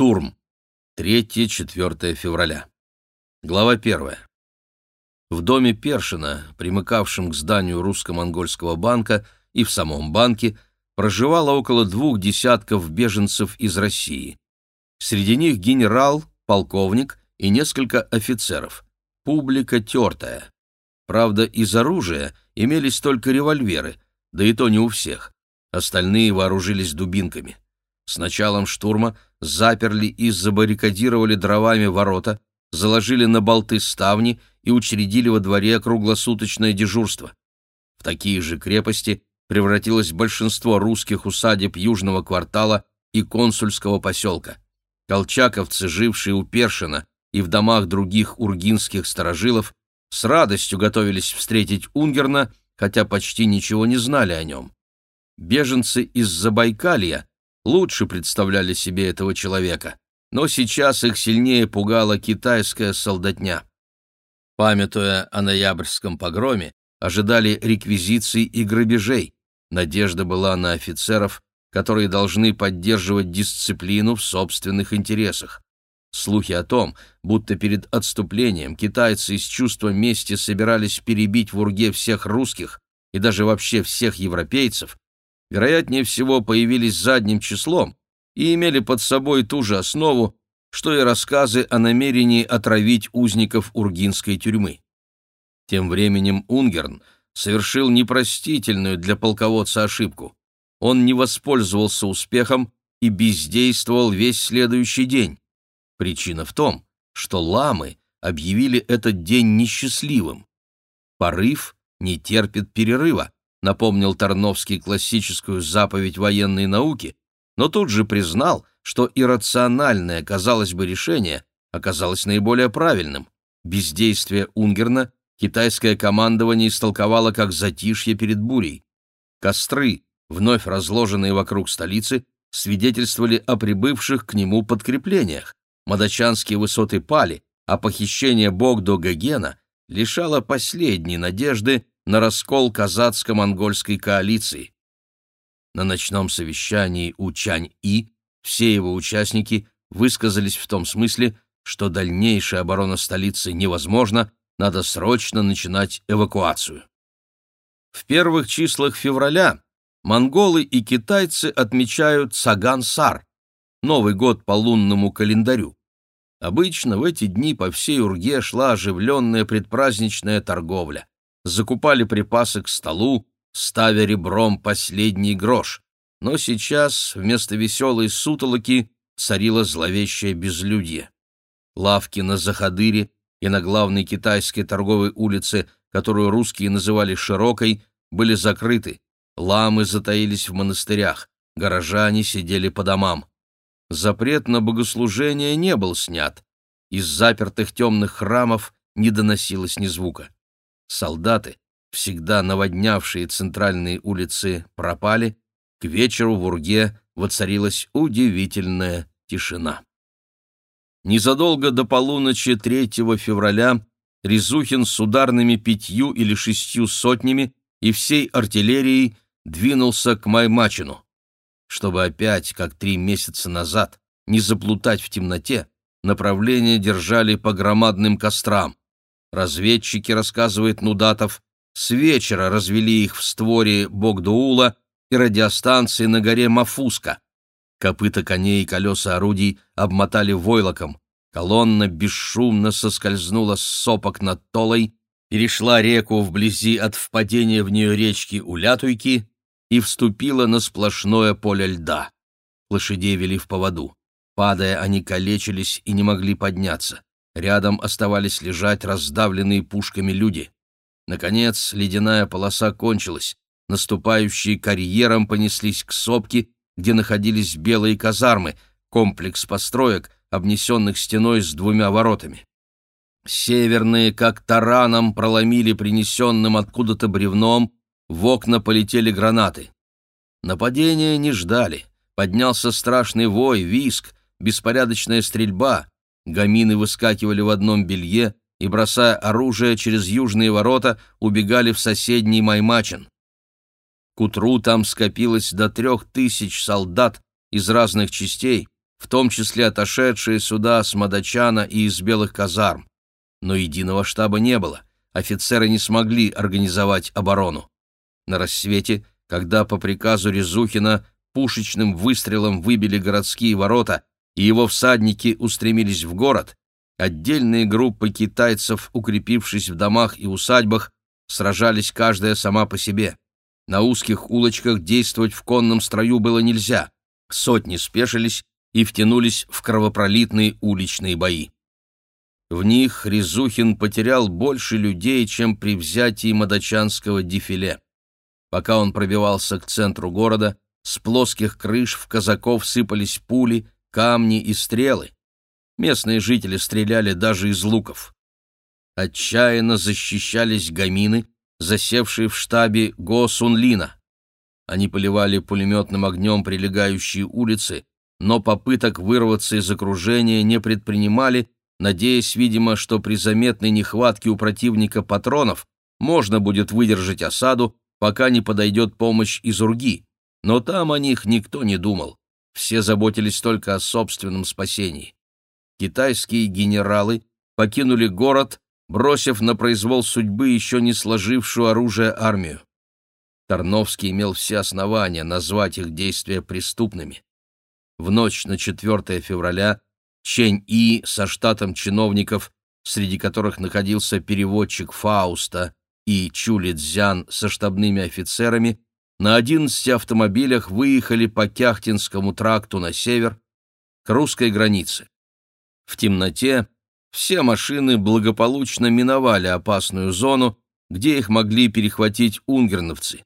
Штурм. 3-4 февраля. Глава 1. В доме Першина, примыкавшем к зданию русско-монгольского банка, и в самом банке проживало около двух десятков беженцев из России. Среди них генерал, полковник и несколько офицеров. Публика тертая. Правда, из оружия имелись только револьверы, да и то не у всех. Остальные вооружились дубинками. С началом штурма заперли и забаррикадировали дровами ворота, заложили на болты ставни и учредили во дворе круглосуточное дежурство. В такие же крепости превратилось большинство русских усадеб южного квартала и консульского поселка. Колчаковцы, жившие у Першина и в домах других ургинских сторожилов, с радостью готовились встретить Унгерна, хотя почти ничего не знали о нем. Беженцы из Забайкалья лучше представляли себе этого человека, но сейчас их сильнее пугала китайская солдатня. Памятуя о ноябрьском погроме, ожидали реквизиций и грабежей. Надежда была на офицеров, которые должны поддерживать дисциплину в собственных интересах. Слухи о том, будто перед отступлением китайцы из чувства мести собирались перебить в Урге всех русских и даже вообще всех европейцев, вероятнее всего, появились задним числом и имели под собой ту же основу, что и рассказы о намерении отравить узников Ургинской тюрьмы. Тем временем Унгерн совершил непростительную для полководца ошибку. Он не воспользовался успехом и бездействовал весь следующий день. Причина в том, что ламы объявили этот день несчастливым. Порыв не терпит перерыва, напомнил Тарновский классическую заповедь военной науки, но тут же признал, что иррациональное, казалось бы, решение оказалось наиболее правильным. Бездействие Унгерна китайское командование истолковало как затишье перед бурей. Костры, вновь разложенные вокруг столицы, свидетельствовали о прибывших к нему подкреплениях. Мадачанские высоты пали, а похищение Богдо-Гагена лишало последней надежды на раскол казацко-монгольской коалиции. На ночном совещании у Чань-И все его участники высказались в том смысле, что дальнейшая оборона столицы невозможна, надо срочно начинать эвакуацию. В первых числах февраля монголы и китайцы отмечают Саган-Сар, Новый год по лунному календарю. Обычно в эти дни по всей Урге шла оживленная предпраздничная торговля. Закупали припасы к столу, ставя ребром последний грош. Но сейчас вместо веселой сутолоки царило зловещее безлюдье. Лавки на Заходыре и на главной китайской торговой улице, которую русские называли «широкой», были закрыты. Ламы затаились в монастырях, горожане сидели по домам запрет на богослужение не был снят. Из запертых темных храмов не доносилось ни звука. Солдаты, всегда наводнявшие центральные улицы, пропали. К вечеру в Урге воцарилась удивительная тишина. Незадолго до полуночи 3 февраля Резухин с ударными пятью или шестью сотнями и всей артиллерией двинулся к Маймачину. Чтобы опять, как три месяца назад, не заплутать в темноте, направление держали по громадным кострам. Разведчики, рассказывает Нудатов, с вечера развели их в створе Богдуула и радиостанции на горе Мафуска. Копыта коней и колеса орудий обмотали войлоком. Колонна бесшумно соскользнула с сопок над Толой, перешла реку вблизи от впадения в нее речки Улятуйки и вступила на сплошное поле льда. Лошадей вели в поводу. Падая, они калечились и не могли подняться. Рядом оставались лежать раздавленные пушками люди. Наконец, ледяная полоса кончилась. Наступающие карьером понеслись к сопке, где находились белые казармы, комплекс построек, обнесенных стеной с двумя воротами. Северные, как тараном, проломили принесенным откуда-то бревном в окна полетели гранаты. Нападения не ждали. Поднялся страшный вой, виск, беспорядочная стрельба. Гамины выскакивали в одном белье и, бросая оружие через южные ворота, убегали в соседний Маймачин. К утру там скопилось до трех тысяч солдат из разных частей, в том числе отошедшие сюда с Мадачана и из белых казарм. Но единого штаба не было, офицеры не смогли организовать оборону. На рассвете, когда по приказу Резухина пушечным выстрелом выбили городские ворота и его всадники устремились в город, отдельные группы китайцев, укрепившись в домах и усадьбах, сражались каждая сама по себе. На узких улочках действовать в конном строю было нельзя. Сотни спешились и втянулись в кровопролитные уличные бои. В них Резухин потерял больше людей, чем при взятии Мадачанского дефиле. Пока он пробивался к центру города, с плоских крыш в казаков сыпались пули, камни и стрелы. Местные жители стреляли даже из луков. Отчаянно защищались гамины, засевшие в штабе Го Сунлина. Они поливали пулеметным огнем прилегающие улицы, но попыток вырваться из окружения не предпринимали, надеясь, видимо, что при заметной нехватке у противника патронов можно будет выдержать осаду, пока не подойдет помощь из Урги. Но там о них никто не думал. Все заботились только о собственном спасении. Китайские генералы покинули город бросив на произвол судьбы еще не сложившую оружие армию. Тарновский имел все основания назвать их действия преступными. В ночь на 4 февраля Чень-И со штатом чиновников, среди которых находился переводчик Фауста и Чули Цзян со штабными офицерами, на 11 автомобилях выехали по Кяхтинскому тракту на север к русской границе. В темноте все машины благополучно миновали опасную зону, где их могли перехватить унгерновцы.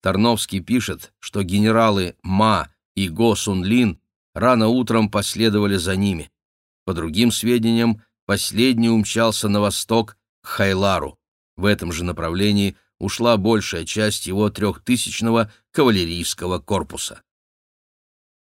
Тарновский пишет, что генералы Ма и Го Сун Лин рано утром последовали за ними. По другим сведениям, последний умчался на восток к Хайлару. В этом же направлении ушла большая часть его трехтысячного кавалерийского корпуса.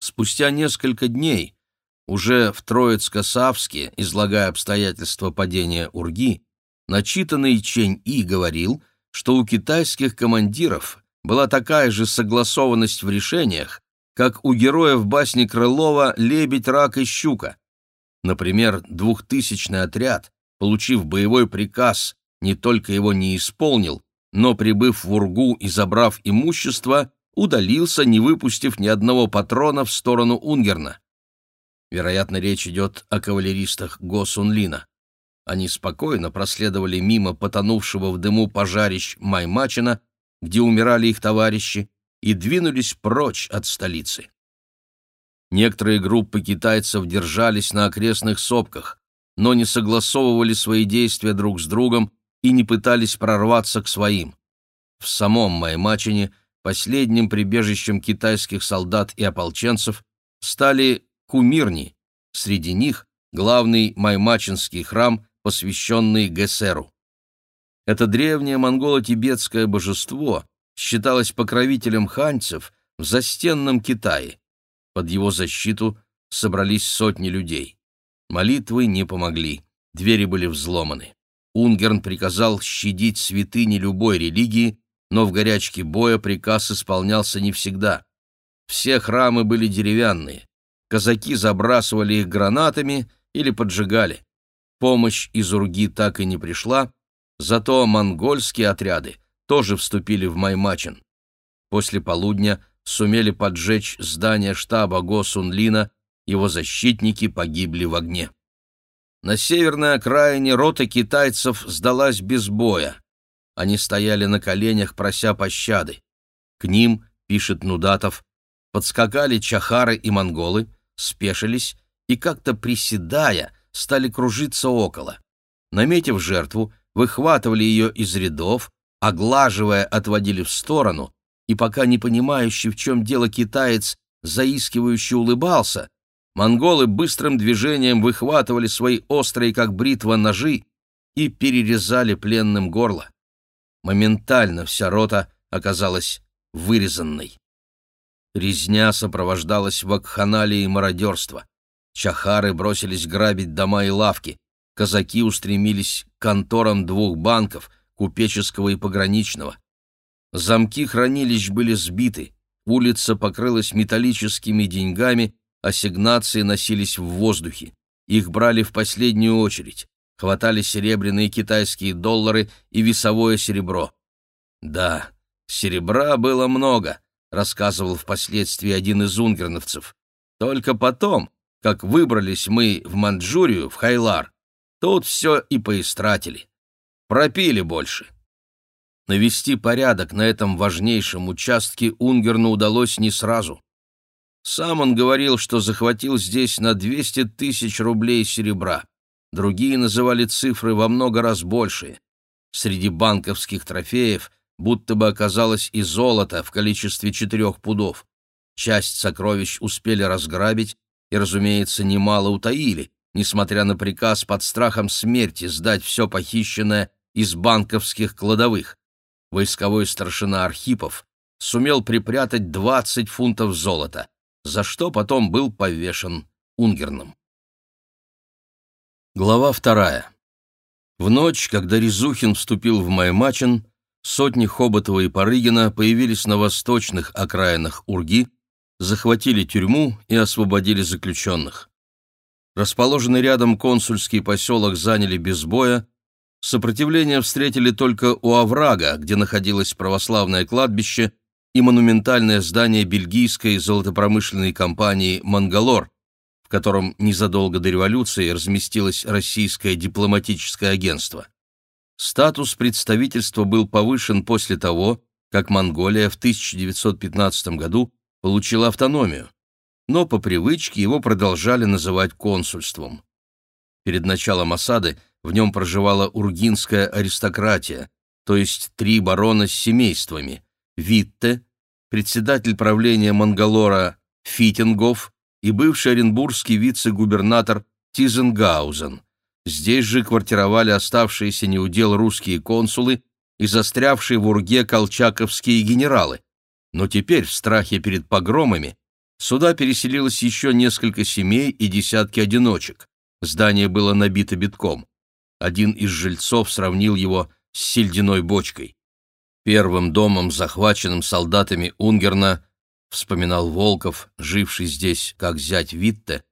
Спустя несколько дней уже в Троицко-Савске, излагая обстоятельства падения Урги, начитанный Чень-И говорил, что у китайских командиров была такая же согласованность в решениях, как у героев басни Крылова «Лебедь, рак и щука». Например, двухтысячный отряд, получив боевой приказ, не только его не исполнил, но, прибыв в Ургу и забрав имущество, удалился, не выпустив ни одного патрона в сторону Унгерна. Вероятно, речь идет о кавалеристах Го Сунлина. Они спокойно проследовали мимо потонувшего в дыму пожарищ Маймачина, где умирали их товарищи, и двинулись прочь от столицы. Некоторые группы китайцев держались на окрестных сопках, но не согласовывали свои действия друг с другом и не пытались прорваться к своим. В самом Маймачине последним прибежищем китайских солдат и ополченцев стали кумирни, среди них главный Маймачинский храм, посвященный Гесеру. Это древнее монголо-тибетское божество считалось покровителем ханьцев в застенном Китае. Под его защиту собрались сотни людей. Молитвы не помогли, двери были взломаны. Унгерн приказал щадить святыни любой религии, но в горячке боя приказ исполнялся не всегда. Все храмы были деревянные, казаки забрасывали их гранатами или поджигали. Помощь из Урги так и не пришла, зато монгольские отряды тоже вступили в Маймачин. После полудня сумели поджечь здание штаба Госунлина, его защитники погибли в огне. На северной окраине рота китайцев сдалась без боя. Они стояли на коленях, прося пощады. К ним, пишет Нудатов, подскакали чахары и монголы, спешились и, как-то приседая, стали кружиться около. Наметив жертву, выхватывали ее из рядов, оглаживая, отводили в сторону, и пока не понимающий, в чем дело китаец, заискивающе улыбался, монголы быстрым движением выхватывали свои острые, как бритва, ножи и перерезали пленным горло. Моментально вся рота оказалась вырезанной. Резня сопровождалась вакханалией мародерства. Чахары бросились грабить дома и лавки. Казаки устремились к конторам двух банков, купеческого и пограничного. Замки хранилищ были сбиты, улица покрылась металлическими деньгами, ассигнации носились в воздухе. Их брали в последнюю очередь. Хватали серебряные китайские доллары и весовое серебро. Да, серебра было много, рассказывал впоследствии один из унгерновцев. Только потом, как выбрались мы в Манчжурию, в Хайлар, тут все и поистратили. Пропили больше. Навести порядок на этом важнейшем участке Унгерну удалось не сразу. Сам он говорил, что захватил здесь на 200 тысяч рублей серебра. Другие называли цифры во много раз большие. Среди банковских трофеев будто бы оказалось и золото в количестве четырех пудов. Часть сокровищ успели разграбить и, разумеется, немало утаили, несмотря на приказ под страхом смерти сдать все похищенное из банковских кладовых. Войсковой старшина Архипов сумел припрятать 20 фунтов золота, за что потом был повешен Унгерном. Глава вторая. В ночь, когда Резухин вступил в Маймачен, сотни Хоботова и Парыгина появились на восточных окраинах Урги, захватили тюрьму и освободили заключенных. Расположенный рядом консульский поселок заняли без боя, сопротивление встретили только у оврага, где находилось православное кладбище и монументальное здание бельгийской золотопромышленной компании «Мангалор», в котором незадолго до революции разместилось российское дипломатическое агентство. Статус представительства был повышен после того, как Монголия в 1915 году получила автономию, но по привычке его продолжали называть консульством. Перед началом осады в нем проживала ургинская аристократия, то есть три барона с семействами – Витте, председатель правления Мангалора Фитингов и бывший оренбургский вице-губернатор Тизенгаузен. Здесь же квартировали оставшиеся неудел русские консулы и застрявшие в Урге колчаковские генералы. Но теперь, в страхе перед погромами, сюда переселилось еще несколько семей и десятки одиночек. Здание было набито битком. Один из жильцов сравнил его с сельдяной бочкой. Первым домом, захваченным солдатами Унгерна, вспоминал Волков, живший здесь как зять Витте,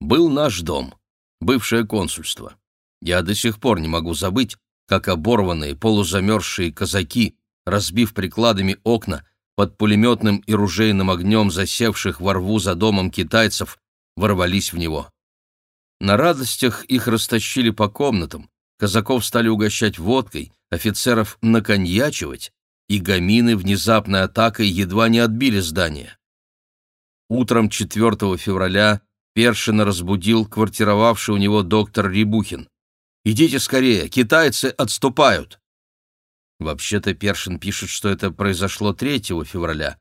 был наш дом, бывшее консульство. Я до сих пор не могу забыть, как оборванные, полузамерзшие казаки, разбив прикладами окна, под пулеметным и ружейным огнем засевших во рву за домом китайцев, ворвались в него. На радостях их растащили по комнатам, казаков стали угощать водкой, офицеров наконьячивать, и гамины внезапной атакой едва не отбили здание. Утром 4 февраля Першина разбудил квартировавший у него доктор Рибухин. «Идите скорее, китайцы отступают!» Вообще-то Першин пишет, что это произошло 3 февраля.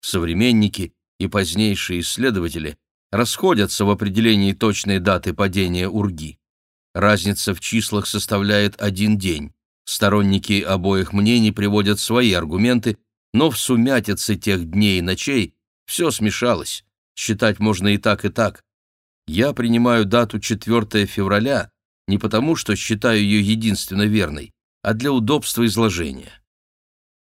Современники и позднейшие исследователи расходятся в определении точной даты падения Урги. Разница в числах составляет один день. Сторонники обоих мнений приводят свои аргументы, но в сумятице тех дней и ночей все смешалось. Считать можно и так, и так. Я принимаю дату 4 февраля не потому, что считаю ее единственно верной, а для удобства изложения.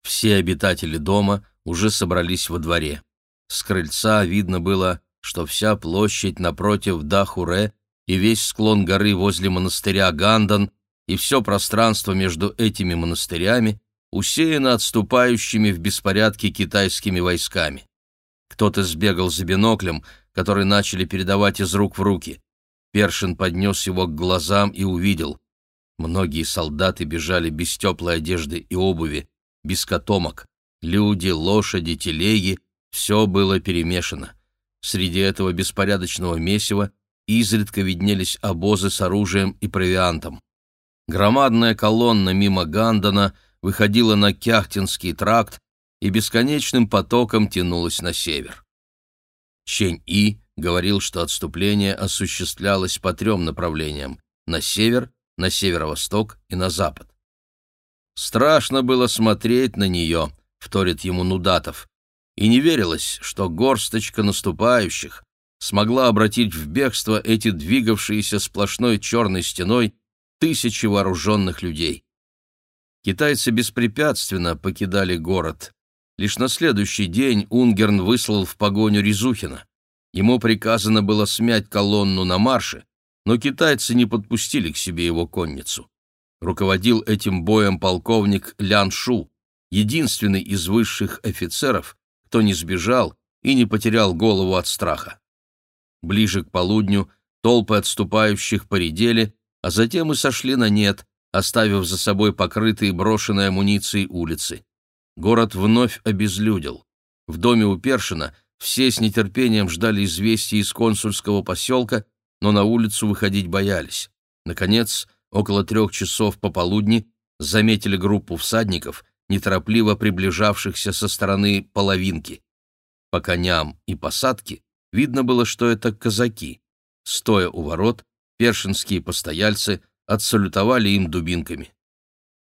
Все обитатели дома уже собрались во дворе. С крыльца видно было, что вся площадь напротив Дахуре и весь склон горы возле монастыря Гандан и все пространство между этими монастырями усеяно отступающими в беспорядке китайскими войсками. Кто-то сбегал за биноклем, который начали передавать из рук в руки. Першин поднес его к глазам и увидел. Многие солдаты бежали без теплой одежды и обуви, без котомок. Люди, лошади, телеги — все было перемешано. Среди этого беспорядочного месива изредка виднелись обозы с оружием и провиантом. Громадная колонна мимо Гандона выходила на Кяхтинский тракт и бесконечным потоком тянулась на север. Чень-И говорил, что отступление осуществлялось по трем направлениям — на север, на северо-восток и на запад. «Страшно было смотреть на нее», — вторит ему Нудатов, и не верилось, что горсточка наступающих смогла обратить в бегство эти двигавшиеся сплошной черной стеной тысячи вооруженных людей. Китайцы беспрепятственно покидали город. Лишь на следующий день Унгерн выслал в погоню Резухина. Ему приказано было смять колонну на марше, но китайцы не подпустили к себе его конницу. Руководил этим боем полковник Лян Шу, единственный из высших офицеров, кто не сбежал и не потерял голову от страха. Ближе к полудню толпы отступающих поредели, а затем и сошли на нет, оставив за собой покрытые брошенной амуницией улицы. Город вновь обезлюдил. В доме у Першина все с нетерпением ждали известий из консульского поселка, но на улицу выходить боялись. Наконец, около трех часов пополудни заметили группу всадников, неторопливо приближавшихся со стороны половинки. По коням и посадке видно было, что это казаки. Стоя у ворот, першинские постояльцы отсалютовали им дубинками.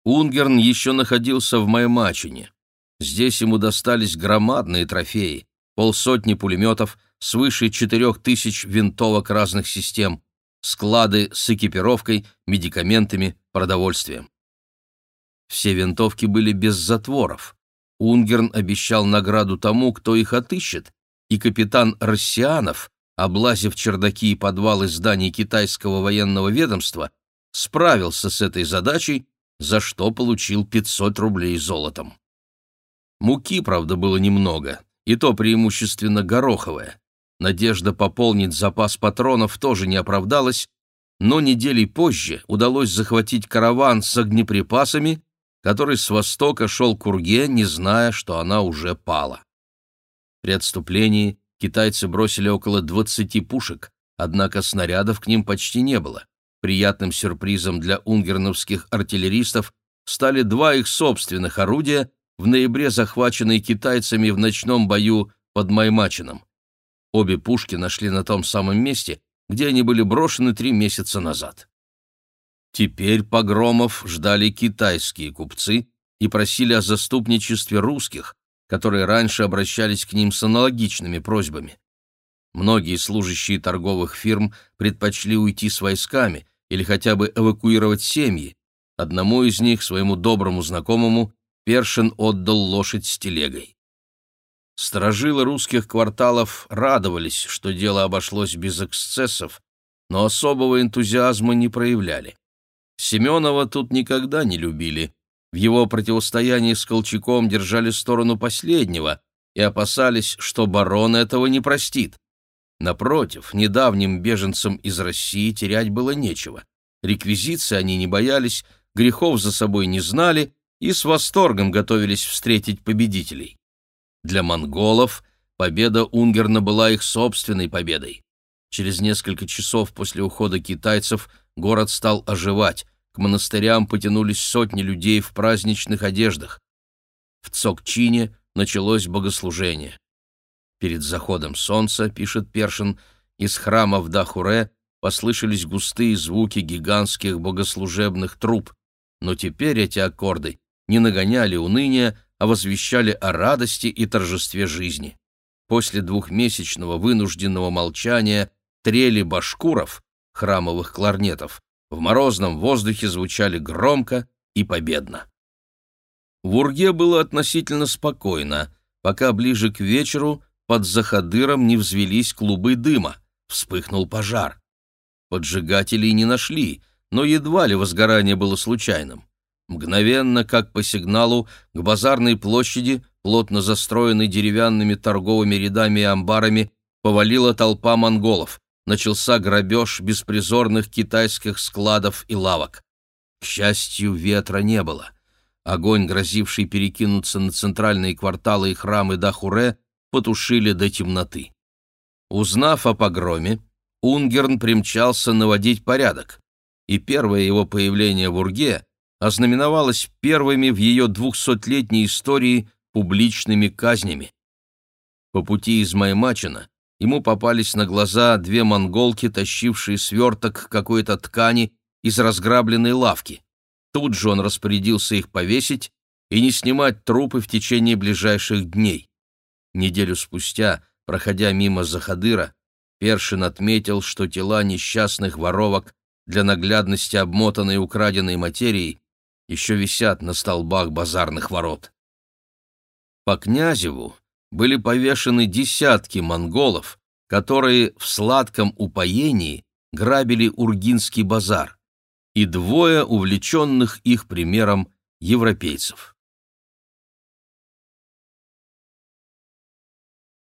Унгерн еще находился в Маймачине. Здесь ему достались громадные трофеи, полсотни пулеметов, свыше четырех тысяч винтовок разных систем, склады с экипировкой, медикаментами, продовольствием. Все винтовки были без затворов. Унгерн обещал награду тому, кто их отыщет, и капитан Россианов, облазив чердаки и подвалы зданий китайского военного ведомства, справился с этой задачей, за что получил 500 рублей золотом. Муки, правда, было немного, и то преимущественно гороховое. Надежда пополнить запас патронов тоже не оправдалась, но недели позже удалось захватить караван с огнеприпасами, который с востока шел к Урге, не зная, что она уже пала. При отступлении китайцы бросили около 20 пушек, однако снарядов к ним почти не было. Приятным сюрпризом для унгерновских артиллеристов стали два их собственных орудия, в ноябре захваченные китайцами в ночном бою под Маймачином. Обе пушки нашли на том самом месте, где они были брошены три месяца назад. Теперь погромов ждали китайские купцы и просили о заступничестве русских, которые раньше обращались к ним с аналогичными просьбами. Многие служащие торговых фирм предпочли уйти с войсками или хотя бы эвакуировать семьи. Одному из них, своему доброму знакомому, Першин отдал лошадь с телегой. Сторожилы русских кварталов радовались, что дело обошлось без эксцессов, но особого энтузиазма не проявляли. Семенова тут никогда не любили. В его противостоянии с Колчаком держали сторону последнего и опасались, что барон этого не простит. Напротив, недавним беженцам из России терять было нечего. Реквизиции они не боялись, грехов за собой не знали и с восторгом готовились встретить победителей. Для монголов победа Унгерна была их собственной победой. Через несколько часов после ухода китайцев город стал оживать, к монастырям потянулись сотни людей в праздничных одеждах. В Цокчине началось богослужение. Перед заходом солнца, пишет Першин, из храма в Дахуре послышались густые звуки гигантских богослужебных труб, но теперь эти аккорды не нагоняли уныния, а возвещали о радости и торжестве жизни. После двухмесячного вынужденного молчания трели башкуров, храмовых кларнетов, в морозном воздухе звучали громко и победно. В Урге было относительно спокойно, пока ближе к вечеру под Захадыром не взвелись клубы дыма, вспыхнул пожар. Поджигателей не нашли, но едва ли возгорание было случайным. Мгновенно, как по сигналу, к базарной площади, плотно застроенной деревянными торговыми рядами и амбарами, повалила толпа монголов. Начался грабеж беспризорных китайских складов и лавок. К счастью, ветра не было. Огонь, грозивший перекинуться на центральные кварталы и храмы Дахуре, потушили до темноты. Узнав о погроме, Унгерн примчался наводить порядок, и первое его появление в Урге ознаменовалось первыми в ее двухсотлетней истории публичными казнями. По пути из Маймачина ему попались на глаза две монголки, тащившие сверток какой-то ткани из разграбленной лавки. Тут же он распорядился их повесить и не снимать трупы в течение ближайших дней. Неделю спустя, проходя мимо Захадыра, Першин отметил, что тела несчастных воровок, для наглядности обмотанной украденной материей, еще висят на столбах базарных ворот. По Князеву были повешены десятки монголов, которые в сладком упоении грабили Ургинский базар, и двое увлеченных их примером европейцев.